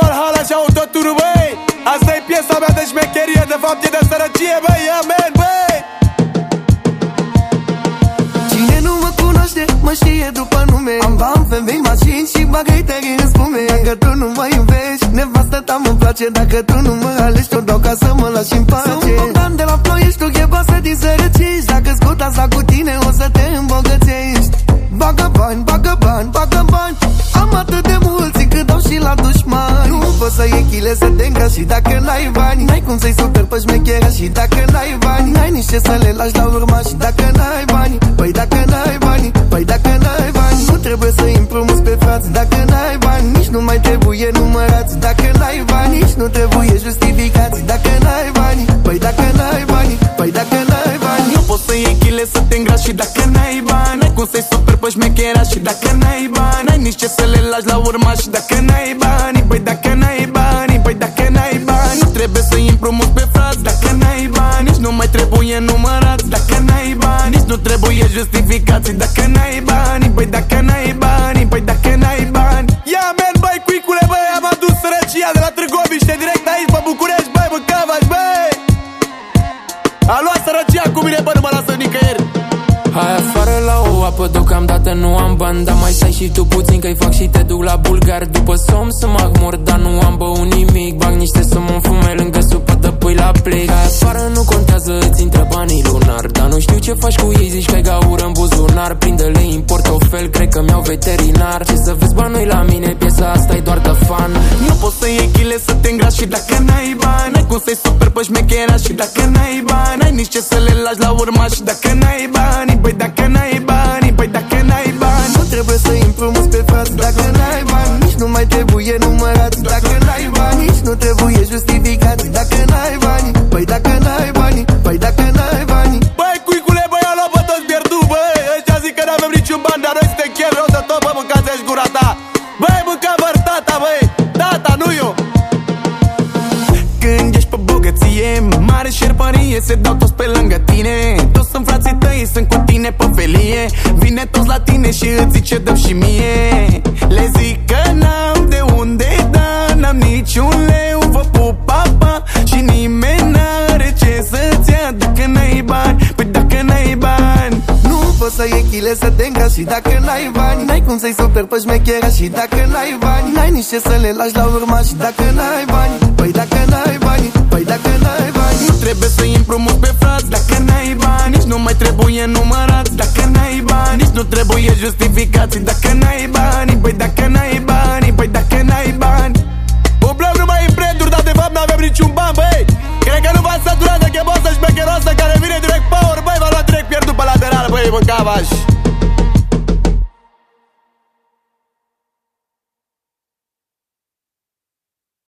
Valhalla și autoturul, băi. Asta e piesa mea de șmecherie, de fapt e de sărăcie, băi, amen, băi. Cine nu mă cunoaște, mă știe după nume. Am bani, femei, mașini și bagăiteri în spume. Dacă tu nu mă iubești, nevastă ta mă place. Dacă tu nu mă alegi, te dau ca să mă lași în pace. Sunt Bogdan de la Ploiești, tu ghebasă din sărăciști. Dacă scut asta cu tine, o să te îmbogățești. Bagă bani, bagă bani, bagă bani. Am atât de mulți cât dau și la dușmani Nu poți să iei chile să te și dacă n-ai bani N-ai cum să-i super pe șmechera și dacă n-ai bani N-ai nici ce să le lași la urma și dacă n-ai bani Păi dacă n-ai bani, păi dacă n-ai bani Nu trebuie să împrumuți pe frați Dacă n-ai bani, nici nu mai trebuie numărați Dacă n-ai bani, nici nu trebuie justificați Dacă n-ai bani, păi dacă n-ai bani Păi dacă n-ai bani Nu poți să iei chile să te și dacă n-ai bani N-ai cum să-i super pe șmechera și dacă n-ai bani N-ai nici ce să le lași la urma și dacă n-ai bani Păi dacă nu mai trebuie numărați Dacă n-ai bani, nici nu trebuie justificați Dacă n-ai bani, păi dacă n-ai bani Păi dacă n-ai bani. Ia men, băi, cuicule, băi, am adus sărăcia de la Târgoviște Direct aici, pe București, băi, mâncavați, băi. A luat sărăcia cu mine, bă, nu mă lasă nicăieri. Hai afară la o apă, deocamdată nu am bani Dar mai stai și tu puțin că-i fac și te duc la bulgar După somn să mă mor, dar nu banii lunar Dar nu știu ce faci cu ei, zici că ai gaură în buzunar. Prinde-le în portofel, cred că mi-au veterinar. Ce să vezi banui la mine, piesa asta e doar de fan. Nu poți să iei chile să te îngrași și dacă n-ai bani. N-ai cum să-i super pe șmechera și dacă n-ai bani. N-ai nici ce să le lași la urma și dacă n-ai bani. Păi dacă n-ai șerpărie Se dau toți pe lângă tine. Toți sunt frații tăi, sunt cu tine pe felie. Vine toți la tine și îți zice dă și mie. Le zic că n-am de unde da N-am niciun leu, vă pup, papa Și nimeni n-are ce să-ți ia Dacă n-ai bani, păi dacă n-ai bani. Nu poți să iei chile să te îngrași și dacă n-ai bani. N-ai cum să-i super pe șmechera și dacă n-ai bani. N-ai nici ce să le lași la urma și dacă n-ai bani. Păi dacă n-ai bani, păi dacă n-ai bani Nu trebuie să-i împrumuți pe frați. Dacă n-ai bani, nici nu mai trebuie numărați. Dacă n-ai bani, nici nu trebuie justificați. Dacă n-ai bani, păi dacă n-ai bani Păi dacă n-ai bani. Umblăm numai în branduri, dar de fapt n-avem niciun ban, băi. Cred că nu v-ați săturat de chemosă șmecheroasă Care vine direct power, băi, v-a luat direct pierdut pe lateral, băi, mâncavași